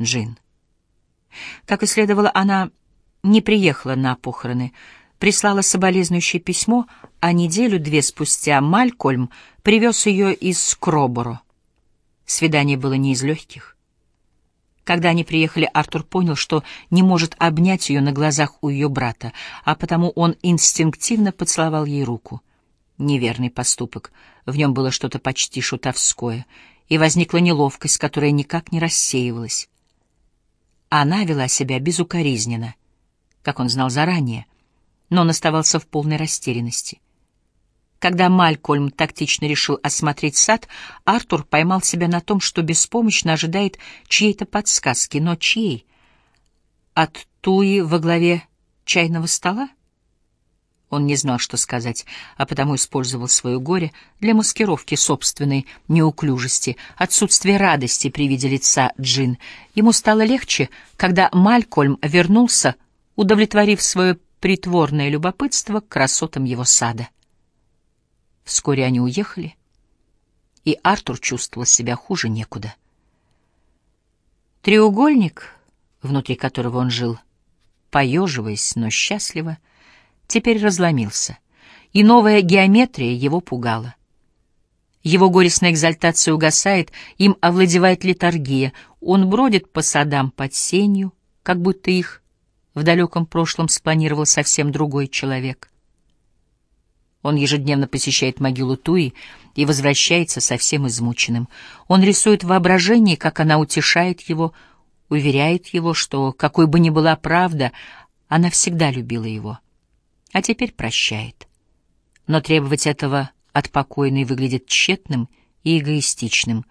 Джин. Как и следовало, она не приехала на похороны, прислала соболезнующее письмо, а неделю-две спустя Малькольм привез ее из Кроборо. Свидание было не из легких. Когда они приехали, Артур понял, что не может обнять ее на глазах у ее брата, а потому он инстинктивно поцеловал ей руку. Неверный поступок. В нем было что-то почти шутовское, и возникла неловкость, которая никак не рассеивалась. Она вела себя безукоризненно, как он знал заранее, но он оставался в полной растерянности. Когда Малькольм тактично решил осмотреть сад, Артур поймал себя на том, что беспомощно ожидает чьей-то подсказки, но чьей? От Туи во главе чайного стола? Он не знал, что сказать, а потому использовал свое горе для маскировки собственной неуклюжести, отсутствия радости при виде лица Джин. Ему стало легче, когда Малькольм вернулся, удовлетворив свое притворное любопытство к красотам его сада. Вскоре они уехали, и Артур чувствовал себя хуже некуда. Треугольник, внутри которого он жил, поеживаясь, но счастливо, — теперь разломился, и новая геометрия его пугала. Его горестная экзальтация угасает, им овладевает литургия, он бродит по садам под сенью, как будто их в далеком прошлом спланировал совсем другой человек. Он ежедневно посещает могилу Туи и возвращается совсем измученным. Он рисует воображение, как она утешает его, уверяет его, что, какой бы ни была правда, она всегда любила его а теперь прощает. Но требовать этого от покойной выглядит тщетным и эгоистичным.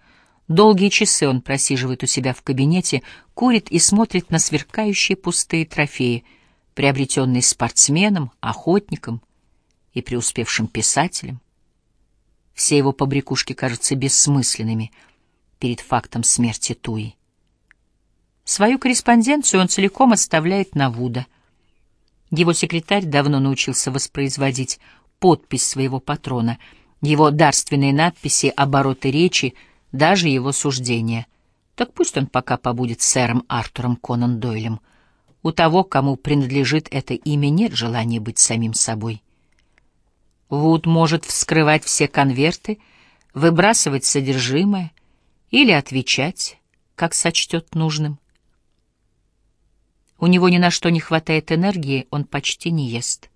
Долгие часы он просиживает у себя в кабинете, курит и смотрит на сверкающие пустые трофеи, приобретенные спортсменом, охотником и преуспевшим писателем. Все его побрякушки кажутся бессмысленными перед фактом смерти Туи. Свою корреспонденцию он целиком оставляет на Вуда — его секретарь давно научился воспроизводить подпись своего патрона, его дарственные надписи, обороты речи, даже его суждения. Так пусть он пока побудет сэром Артуром Конан Дойлем. У того, кому принадлежит это имя, нет желания быть самим собой. Вуд может вскрывать все конверты, выбрасывать содержимое или отвечать, как сочтет нужным. У него ни на что не хватает энергии, он почти не ест.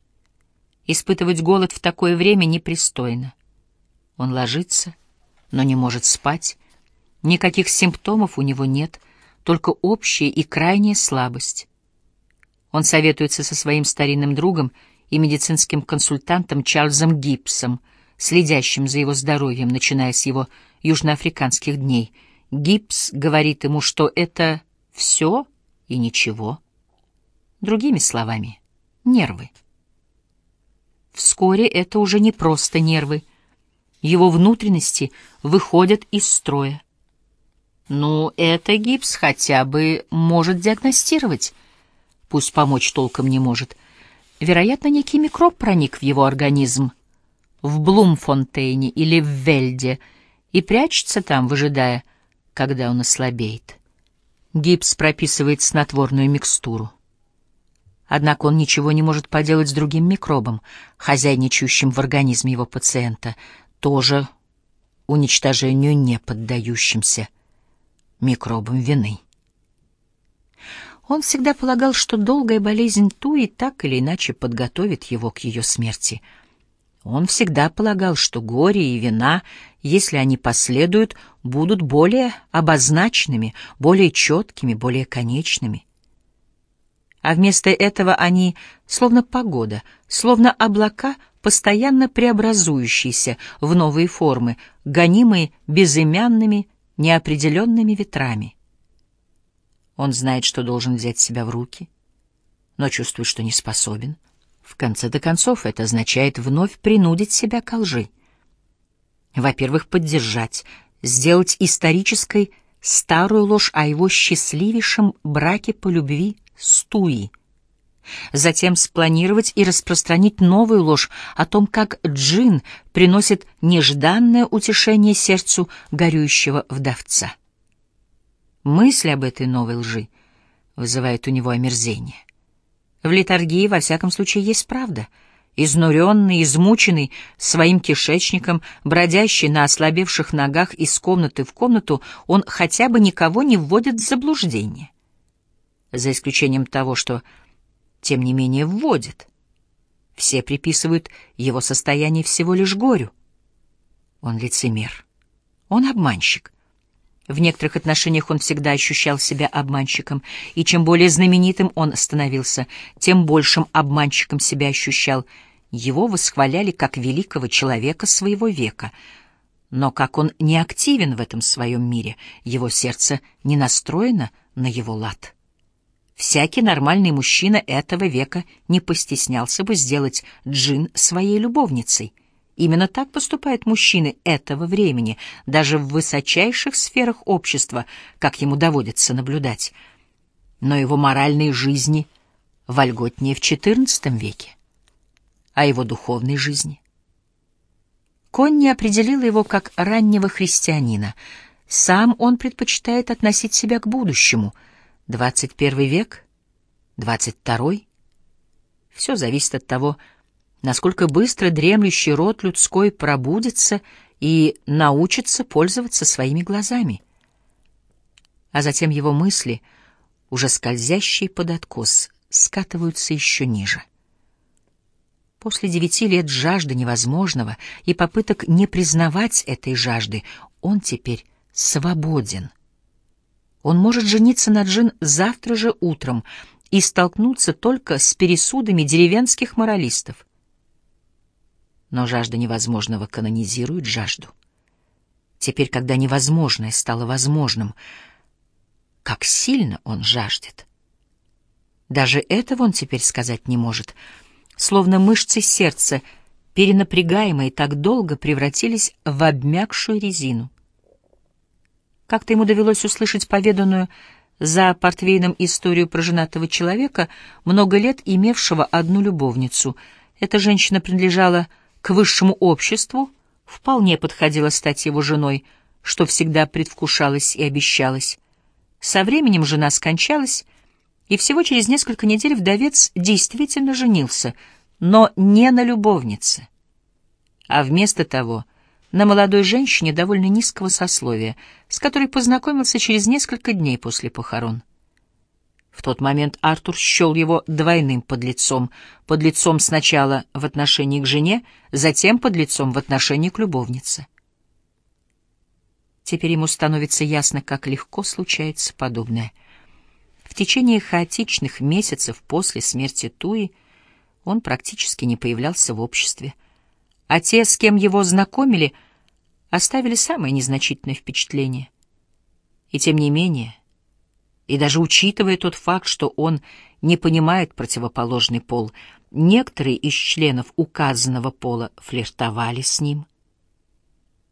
Испытывать голод в такое время непристойно. Он ложится, но не может спать. Никаких симптомов у него нет, только общая и крайняя слабость. Он советуется со своим старинным другом и медицинским консультантом Чарльзом Гибсом, следящим за его здоровьем, начиная с его южноафриканских дней. Гибс говорит ему, что это все и ничего — Другими словами, нервы. Вскоре это уже не просто нервы. Его внутренности выходят из строя. Ну, это гипс хотя бы может диагностировать. Пусть помочь толком не может. Вероятно, некий микроб проник в его организм в Блумфонтейне или в Вельде и прячется там, выжидая, когда он ослабеет. Гипс прописывает снотворную микстуру. Однако он ничего не может поделать с другим микробом, хозяйничающим в организме его пациента, тоже уничтожению не поддающимся микробом вины. Он всегда полагал, что долгая болезнь Туи так или иначе подготовит его к ее смерти. Он всегда полагал, что горе и вина, если они последуют, будут более обозначенными, более четкими, более конечными а вместо этого они, словно погода, словно облака, постоянно преобразующиеся в новые формы, гонимые безымянными, неопределенными ветрами. Он знает, что должен взять себя в руки, но чувствует, что не способен. В конце-то концов, это означает вновь принудить себя к лжи. Во-первых, поддержать, сделать исторической старую ложь о его счастливейшем браке по любви Стуи. Затем спланировать и распространить новую ложь о том, как джин приносит нежданное утешение сердцу горюющего вдовца. Мысль об этой новой лжи вызывает у него омерзение. В литургии, во всяком случае, есть правда. Изнуренный, измученный своим кишечником, бродящий на ослабевших ногах из комнаты в комнату, он хотя бы никого не вводит в заблуждение. За исключением того, что, тем не менее, вводит. Все приписывают его состояние всего лишь горю. Он лицемер. Он обманщик. В некоторых отношениях он всегда ощущал себя обманщиком, и чем более знаменитым он становился, тем большим обманщиком себя ощущал. Его восхваляли как великого человека своего века. Но как он не активен в этом своем мире, его сердце не настроено на его лад. Всякий нормальный мужчина этого века не постеснялся бы сделать Джин своей любовницей — Именно так поступают мужчины этого времени, даже в высочайших сферах общества, как ему доводится наблюдать. Но его моральной жизни вольготнее в XIV веке, а его духовной жизни. Конни определила его как раннего христианина. Сам он предпочитает относить себя к будущему. 21 век, 22 Все зависит от того, насколько быстро дремлющий род людской пробудится и научится пользоваться своими глазами. А затем его мысли, уже скользящие под откос, скатываются еще ниже. После девяти лет жажды невозможного и попыток не признавать этой жажды, он теперь свободен. Он может жениться на Джин завтра же утром и столкнуться только с пересудами деревенских моралистов но жажда невозможного канонизирует жажду. Теперь, когда невозможное стало возможным, как сильно он жаждет. Даже этого он теперь сказать не может, словно мышцы сердца, перенапрягаемые так долго, превратились в обмякшую резину. Как-то ему довелось услышать поведанную за портвейном историю про женатого человека, много лет имевшего одну любовницу. Эта женщина принадлежала к высшему обществу, вполне подходила стать его женой, что всегда предвкушалось и обещалось. Со временем жена скончалась, и всего через несколько недель вдовец действительно женился, но не на любовнице, а вместо того на молодой женщине довольно низкого сословия, с которой познакомился через несколько дней после похорон. В тот момент Артур счел его двойным подлецом. Подлецом сначала в отношении к жене, затем подлецом в отношении к любовнице. Теперь ему становится ясно, как легко случается подобное. В течение хаотичных месяцев после смерти Туи он практически не появлялся в обществе, а те, с кем его знакомили, оставили самое незначительное впечатление. И тем не менее... И даже учитывая тот факт, что он не понимает противоположный пол, некоторые из членов указанного пола флиртовали с ним —